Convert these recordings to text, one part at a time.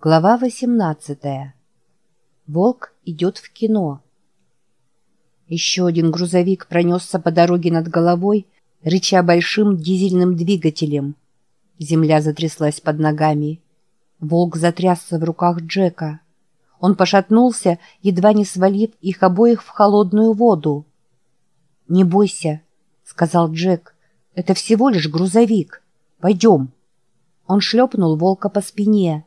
Глава 18. Волк идет в кино. Еще один грузовик пронесся по дороге над головой, рыча большим дизельным двигателем. Земля затряслась под ногами. Волк затрясся в руках Джека. Он пошатнулся, едва не свалив их обоих в холодную воду. «Не бойся», — сказал Джек, — «это всего лишь грузовик. Пойдем». Он шлепнул волка по спине.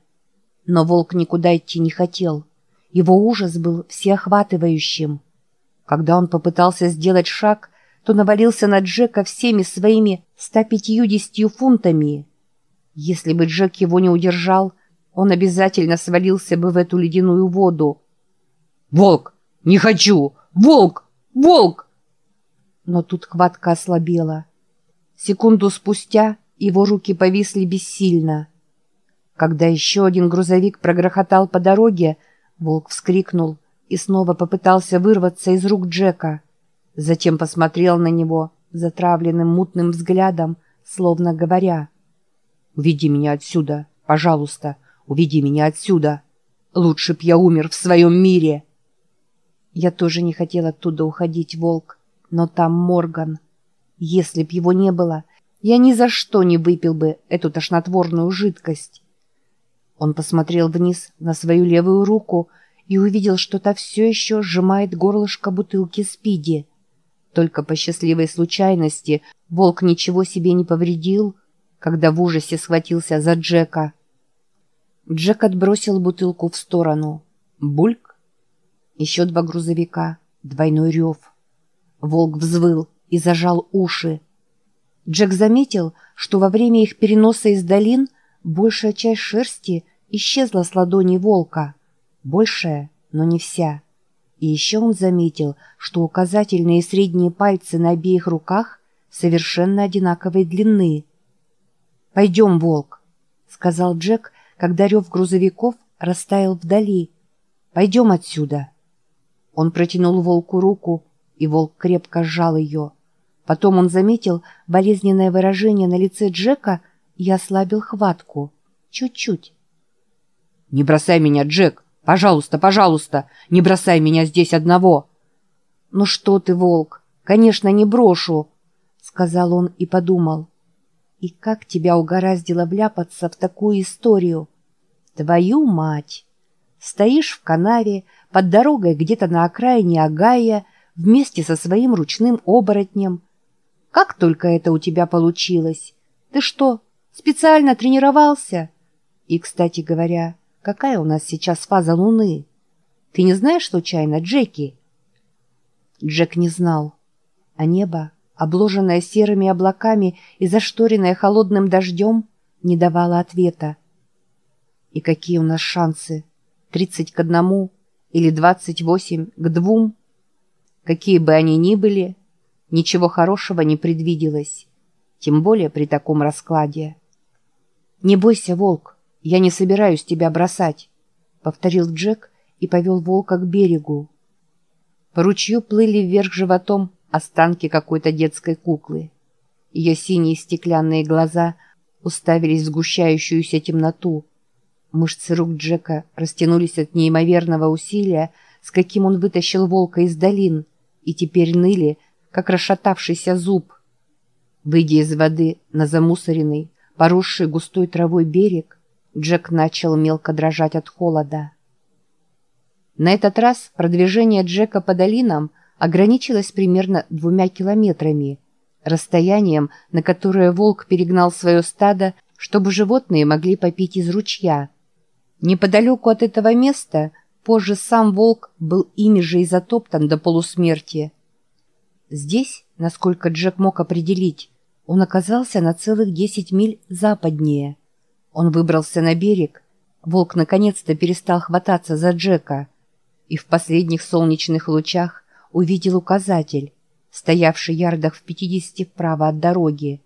Но волк никуда идти не хотел. Его ужас был всеохватывающим. Когда он попытался сделать шаг, то навалился на Джека всеми своими 150 фунтами. Если бы Джек его не удержал, он обязательно свалился бы в эту ледяную воду. «Волк! Не хочу! Волк! Волк!» Но тут хватка ослабела. Секунду спустя его руки повисли бессильно. Когда еще один грузовик прогрохотал по дороге, волк вскрикнул и снова попытался вырваться из рук Джека. Затем посмотрел на него затравленным мутным взглядом, словно говоря «Уведи меня отсюда, пожалуйста, уведи меня отсюда. Лучше б я умер в своем мире». Я тоже не хотел оттуда уходить, волк, но там Морган. Если б его не было, я ни за что не выпил бы эту тошнотворную жидкость. Он посмотрел вниз на свою левую руку и увидел, что та все еще сжимает горлышко бутылки спиди. Только по счастливой случайности волк ничего себе не повредил, когда в ужасе схватился за Джека. Джек отбросил бутылку в сторону. Бульк. Еще два грузовика. Двойной рев. Волк взвыл и зажал уши. Джек заметил, что во время их переноса из долин большая часть шерсти исчезла с ладони волка. Большая, но не вся. И еще он заметил, что указательные и средние пальцы на обеих руках совершенно одинаковой длины. «Пойдем, волк», — сказал Джек, когда рев грузовиков растаял вдали. «Пойдем отсюда». Он протянул волку руку, и волк крепко сжал ее. Потом он заметил болезненное выражение на лице Джека и ослабил хватку. Чуть-чуть. «Не бросай меня, Джек! Пожалуйста, пожалуйста! Не бросай меня здесь одного!» «Ну что ты, волк! Конечно, не брошу!» — сказал он и подумал. «И как тебя угораздило вляпаться в такую историю? Твою мать! Стоишь в канаве, под дорогой где-то на окраине Агая, вместе со своим ручным оборотнем. Как только это у тебя получилось? Ты что, специально тренировался? И, кстати говоря, Какая у нас сейчас фаза Луны? Ты не знаешь случайно, Джеки?» Джек не знал. А небо, обложенное серыми облаками и зашторенное холодным дождем, не давало ответа. «И какие у нас шансы? Тридцать к одному или двадцать восемь к двум?» Какие бы они ни были, ничего хорошего не предвиделось, тем более при таком раскладе. «Не бойся, волк, «Я не собираюсь тебя бросать», — повторил Джек и повел волка к берегу. По ручью плыли вверх животом останки какой-то детской куклы. Ее синие стеклянные глаза уставились в сгущающуюся темноту. Мышцы рук Джека растянулись от неимоверного усилия, с каким он вытащил волка из долин, и теперь ныли, как расшатавшийся зуб. Выйдя из воды на замусоренный, поросший густой травой берег, Джек начал мелко дрожать от холода. На этот раз продвижение Джека по долинам ограничилось примерно двумя километрами, расстоянием, на которое волк перегнал свое стадо, чтобы животные могли попить из ручья. Неподалеку от этого места позже сам волк был ими же и затоптан до полусмерти. Здесь, насколько Джек мог определить, он оказался на целых десять миль западнее – он выбрался на берег. Волк наконец-то перестал хвататься за Джека и в последних солнечных лучах увидел указатель, стоявший ярдах в пятидесяти вправо от дороги.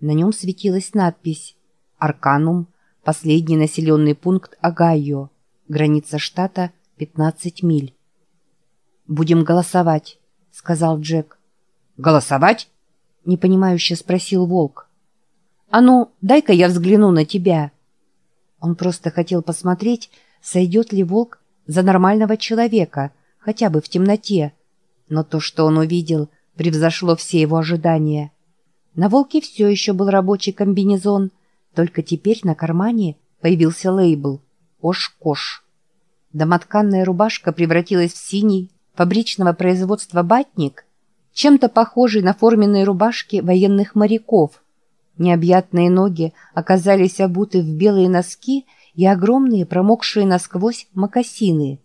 На нем светилась надпись «Арканум, последний населенный пункт Огайо, граница штата 15 миль». «Будем голосовать», — сказал Джек. «Голосовать?» — непонимающе спросил Волк. «А ну, дай-ка я взгляну на тебя». Он просто хотел посмотреть, сойдет ли волк за нормального человека, хотя бы в темноте. Но то, что он увидел, превзошло все его ожидания. На волке все еще был рабочий комбинезон, только теперь на кармане появился лейбл «Ош-Кош». Домотканная рубашка превратилась в синий, фабричного производства батник, чем-то похожий на форменные рубашки военных моряков. Необъятные ноги оказались обуты в белые носки и огромные промокшие насквозь мокасины.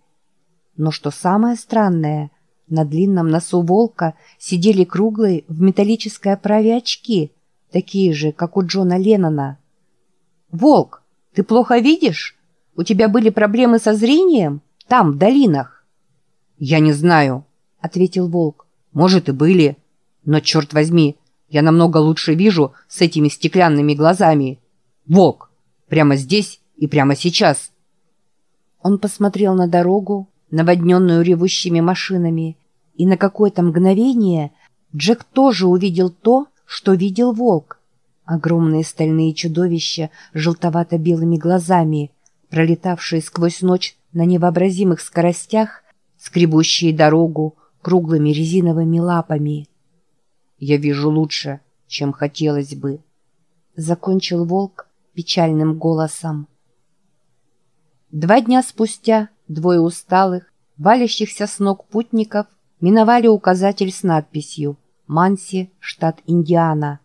Но что самое странное, на длинном носу волка сидели круглые в металлической оправе очки, такие же, как у Джона Леннона. «Волк, ты плохо видишь? У тебя были проблемы со зрением? Там, в долинах?» «Я не знаю», — ответил волк. «Может, и были. Но, черт возьми, я намного лучше вижу с этими стеклянными глазами. Волк, прямо здесь и прямо сейчас». Он посмотрел на дорогу, наводненную ревущими машинами, и на какое-то мгновение Джек тоже увидел то, что видел волк. Огромные стальные чудовища желтовато-белыми глазами, пролетавшие сквозь ночь на невообразимых скоростях, скребущие дорогу круглыми резиновыми лапами. «Я вижу лучше, чем хотелось бы», — закончил волк печальным голосом. Два дня спустя двое усталых, валящихся с ног путников миновали указатель с надписью «Манси, штат Индиана».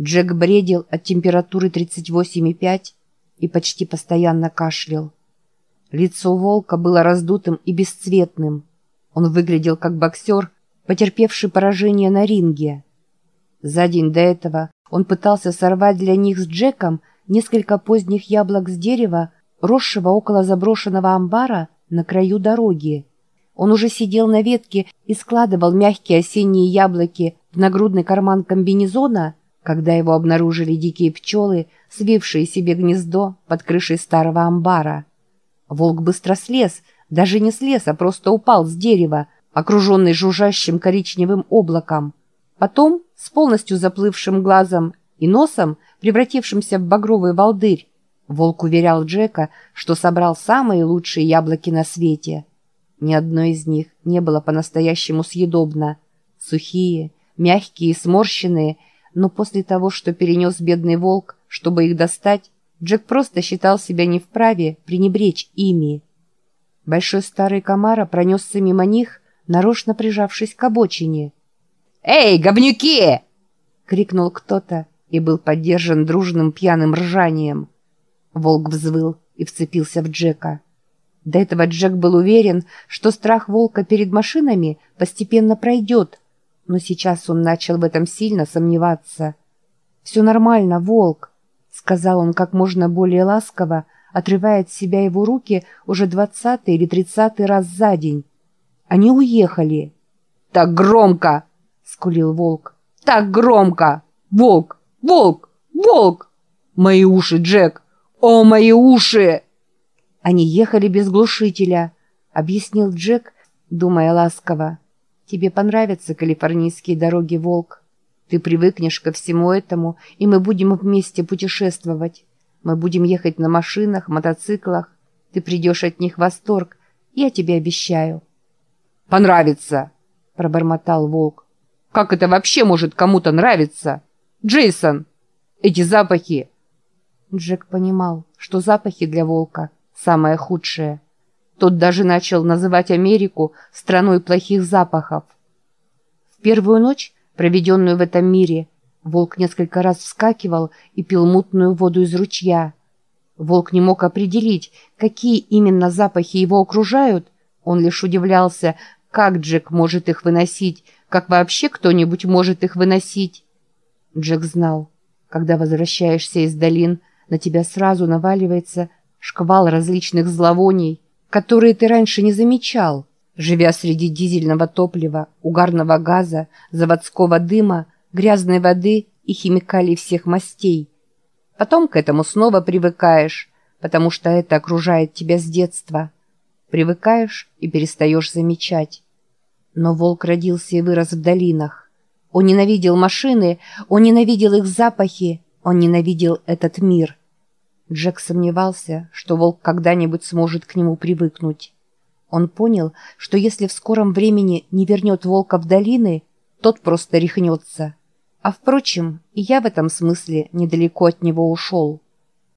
Джек бредил от температуры 38,5 и почти постоянно кашлял. Лицо волка было раздутым и бесцветным. Он выглядел как боксер, потерпевший поражение на ринге. За день до этого он пытался сорвать для них с Джеком несколько поздних яблок с дерева, росшего около заброшенного амбара на краю дороги. Он уже сидел на ветке и складывал мягкие осенние яблоки в нагрудный карман комбинезона, когда его обнаружили дикие пчелы, свившие себе гнездо под крышей старого амбара. Волк быстро слез, даже не слез, а просто упал с дерева, окруженный жужжащим коричневым облаком. Потом, с полностью заплывшим глазом и носом, превратившимся в багровый волдырь, волк уверял Джека, что собрал самые лучшие яблоки на свете. Ни одно из них не было по-настоящему съедобно. Сухие, мягкие и сморщенные, но после того, что перенес бедный волк, чтобы их достать, Джек просто считал себя не вправе пренебречь ими. Большой старый комара пронесся мимо них, нарочно прижавшись к обочине. «Эй, говнюки!» — крикнул кто-то и был поддержан дружным пьяным ржанием. Волк взвыл и вцепился в Джека. До этого Джек был уверен, что страх волка перед машинами постепенно пройдет, но сейчас он начал в этом сильно сомневаться. «Все нормально, волк», — сказал он как можно более ласково, отрывая от себя его руки уже двадцатый или тридцатый раз за день. Они уехали. «Так громко!» — скулил волк. «Так громко! Волк! Волк! Волк! Мои уши, Джек! О, мои уши!» Они ехали без глушителя, объяснил Джек, думая ласково. Тебе понравятся калифорнийские дороги, Волк. Ты привыкнешь ко всему этому, и мы будем вместе путешествовать. Мы будем ехать на машинах, мотоциклах. Ты придешь от них в восторг, я тебе обещаю. «Понравится!» — пробормотал Волк. «Как это вообще может кому-то нравиться? Джейсон! Эти запахи!» Джек понимал, что запахи для Волка самое худшее. Тот даже начал называть Америку страной плохих запахов. В первую ночь, проведенную в этом мире, волк несколько раз вскакивал и пил мутную воду из ручья. Волк не мог определить, какие именно запахи его окружают, он лишь удивлялся, как Джек может их выносить, как вообще кто-нибудь может их выносить. Джек знал, когда возвращаешься из долин, на тебя сразу наваливается шквал различных зловоний, которые ты раньше не замечал, живя среди дизельного топлива, угарного газа, заводского дыма, грязной воды и химикалий всех мастей. Потом к этому снова привыкаешь, потому что это окружает тебя с детства. Привыкаешь и перестаешь замечать. Но волк родился и вырос в долинах. Он ненавидел машины, он ненавидел их запахи, он ненавидел этот мир — Джек сомневался, что волк когда-нибудь сможет к нему привыкнуть. Он понял, что если в скором времени не вернет волка в долины, тот просто рехнется. А впрочем, и я в этом смысле недалеко от него ушел.